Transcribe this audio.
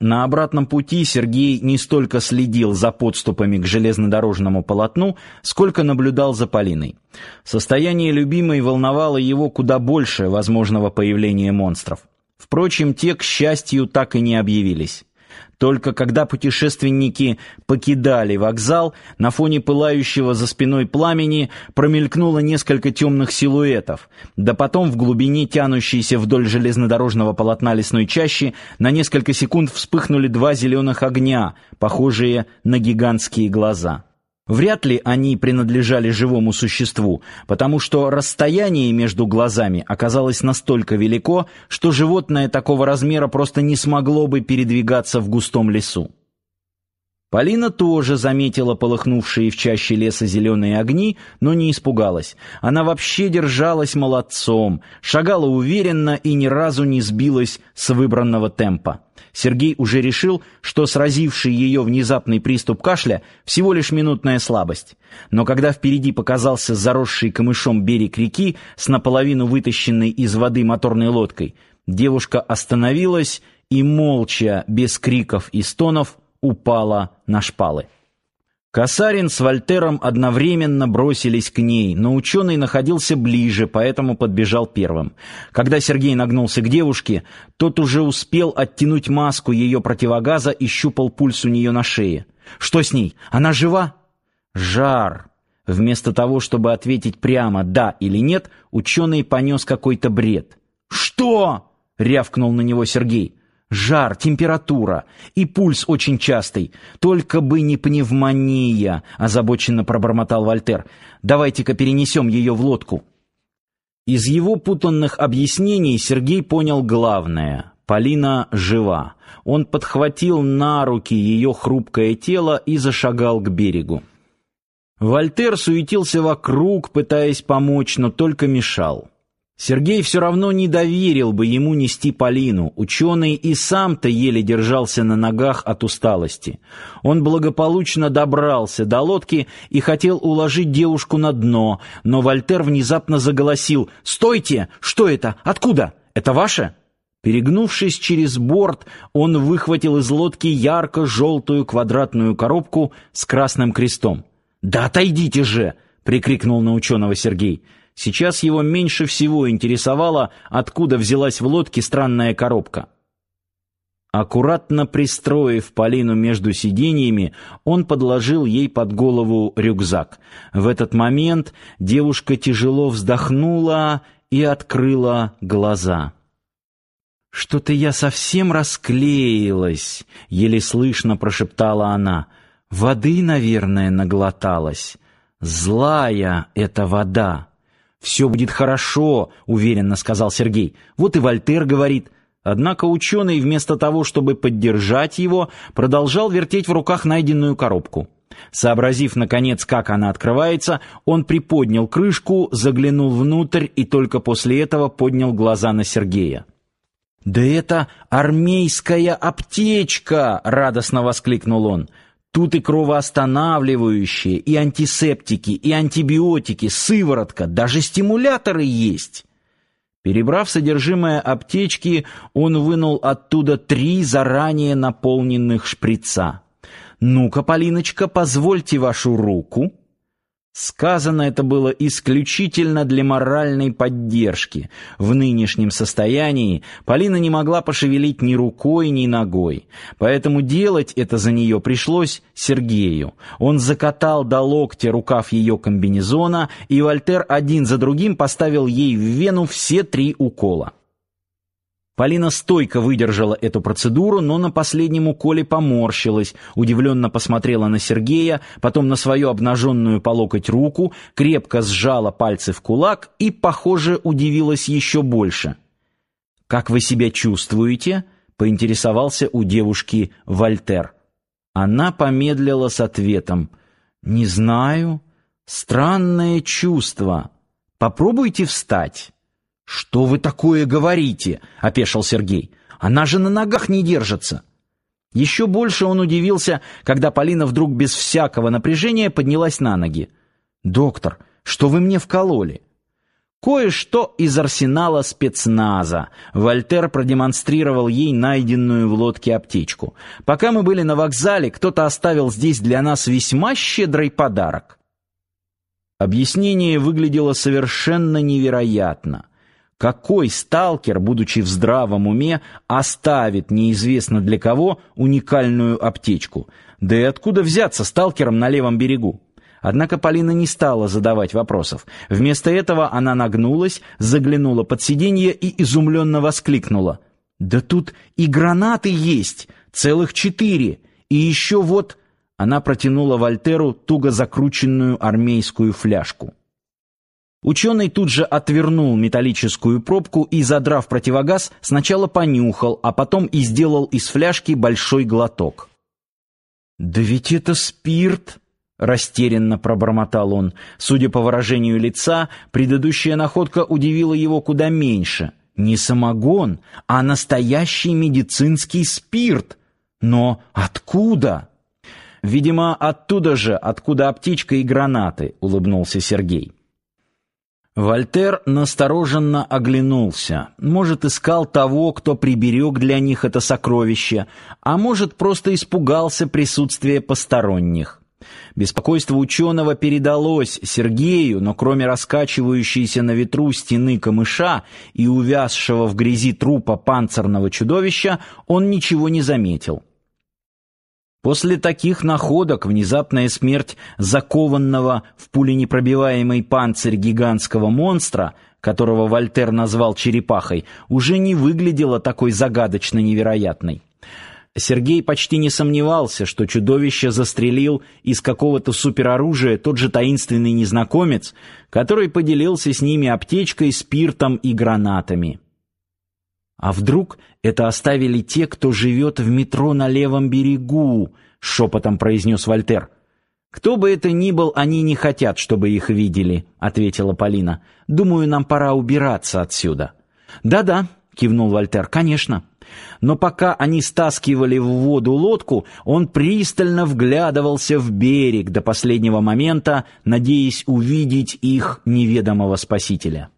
На обратном пути Сергей не столько следил за подступами к железнодорожному полотну, сколько наблюдал за Полиной. Состояние любимой волновало его куда больше возможного появления монстров. Впрочем, те, к счастью, так и не объявились. Только когда путешественники покидали вокзал, на фоне пылающего за спиной пламени промелькнуло несколько темных силуэтов, да потом в глубине тянущейся вдоль железнодорожного полотна лесной чащи на несколько секунд вспыхнули два зеленых огня, похожие на гигантские глаза. Вряд ли они принадлежали живому существу, потому что расстояние между глазами оказалось настолько велико, что животное такого размера просто не смогло бы передвигаться в густом лесу. Полина тоже заметила полыхнувшие в чаще леса зеленые огни, но не испугалась. Она вообще держалась молодцом, шагала уверенно и ни разу не сбилась с выбранного темпа. Сергей уже решил, что сразивший ее внезапный приступ кашля всего лишь минутная слабость. Но когда впереди показался заросший камышом берег реки с наполовину вытащенной из воды моторной лодкой, девушка остановилась и молча, без криков и стонов, упала на шпалы. Касарин с Вольтером одновременно бросились к ней, но ученый находился ближе, поэтому подбежал первым. Когда Сергей нагнулся к девушке, тот уже успел оттянуть маску ее противогаза и щупал пульс у нее на шее. «Что с ней? Она жива?» «Жар!» Вместо того, чтобы ответить прямо «да» или «нет», ученый понес какой-то бред. «Что?» — рявкнул на него Сергей. Жар, температура и пульс очень частый. Только бы не пневмония, озабоченно пробормотал Вольтер. Давайте-ка перенесем ее в лодку. Из его путанных объяснений Сергей понял главное. Полина жива. Он подхватил на руки ее хрупкое тело и зашагал к берегу. Вольтер суетился вокруг, пытаясь помочь, но только мешал. Сергей все равно не доверил бы ему нести Полину. Ученый и сам-то еле держался на ногах от усталости. Он благополучно добрался до лодки и хотел уложить девушку на дно, но Вольтер внезапно заголосил «Стойте! Что это? Откуда? Это ваше?» Перегнувшись через борт, он выхватил из лодки ярко-желтую квадратную коробку с красным крестом. «Да отойдите же!» — прикрикнул на ученого Сергей. Сейчас его меньше всего интересовало, откуда взялась в лодке странная коробка. Аккуратно пристроив Полину между сиденьями, он подложил ей под голову рюкзак. В этот момент девушка тяжело вздохнула и открыла глаза. «Что-то я совсем расклеилась», — еле слышно прошептала она. «Воды, наверное, наглоталась. Злая эта вода». «Все будет хорошо», — уверенно сказал Сергей. «Вот и Вольтер говорит». Однако ученый, вместо того, чтобы поддержать его, продолжал вертеть в руках найденную коробку. Сообразив, наконец, как она открывается, он приподнял крышку, заглянул внутрь и только после этого поднял глаза на Сергея. «Да это армейская аптечка!» — радостно воскликнул он. Тут и кровоостанавливающие, и антисептики, и антибиотики, сыворотка, даже стимуляторы есть. Перебрав содержимое аптечки, он вынул оттуда три заранее наполненных шприца. «Ну-ка, Полиночка, позвольте вашу руку». Сказано это было исключительно для моральной поддержки. В нынешнем состоянии Полина не могла пошевелить ни рукой, ни ногой. Поэтому делать это за нее пришлось Сергею. Он закатал до локтя рукав ее комбинезона, и Вольтер один за другим поставил ей в вену все три укола. Полина стойко выдержала эту процедуру, но на последнем уколе поморщилась, удивленно посмотрела на Сергея, потом на свою обнаженную по локоть руку, крепко сжала пальцы в кулак и, похоже, удивилась еще больше. «Как вы себя чувствуете?» — поинтересовался у девушки Вольтер. Она помедлила с ответом. «Не знаю. Странное чувство. Попробуйте встать». «Что вы такое говорите?» — опешил Сергей. «Она же на ногах не держится». Еще больше он удивился, когда Полина вдруг без всякого напряжения поднялась на ноги. «Доктор, что вы мне вкололи?» Кое-что из арсенала спецназа. Вольтер продемонстрировал ей найденную в лодке аптечку. Пока мы были на вокзале, кто-то оставил здесь для нас весьма щедрый подарок. Объяснение выглядело совершенно невероятно. Какой сталкер, будучи в здравом уме, оставит неизвестно для кого уникальную аптечку? Да и откуда взяться сталкерам на левом берегу? Однако Полина не стала задавать вопросов. Вместо этого она нагнулась, заглянула под сиденье и изумленно воскликнула. «Да тут и гранаты есть! Целых четыре! И еще вот...» Она протянула Вальтеру туго закрученную армейскую фляжку. Ученый тут же отвернул металлическую пробку и, задрав противогаз, сначала понюхал, а потом и сделал из фляжки большой глоток. «Да ведь это спирт!» Растерянно пробормотал он. Судя по выражению лица, предыдущая находка удивила его куда меньше. Не самогон, а настоящий медицинский спирт. Но откуда? Видимо, оттуда же, откуда аптечка и гранаты, улыбнулся Сергей. Вольтер настороженно оглянулся. Может, искал того, кто приберег для них это сокровище, а может, просто испугался присутствия посторонних. Беспокойство ученого передалось Сергею, но кроме раскачивающейся на ветру стены камыша и увязшего в грязи трупа панцирного чудовища, он ничего не заметил. После таких находок внезапная смерть закованного в пуленепробиваемый панцирь гигантского монстра, которого Вольтер назвал черепахой, уже не выглядела такой загадочно невероятной. Сергей почти не сомневался, что чудовище застрелил из какого-то супероружия тот же таинственный незнакомец, который поделился с ними аптечкой, спиртом и гранатами. А вдруг это оставили те, кто живет в метро на левом берегу, шепотом произнес Вольтер. Кто бы это ни был, они не хотят, чтобы их видели, ответила Полина. Думаю, нам пора убираться отсюда. Да-да, кивнул Вольтер. Конечно. Но пока они стаскивали в воду лодку, он пристально вглядывался в берег до последнего момента, надеясь увидеть их неведомого спасителя.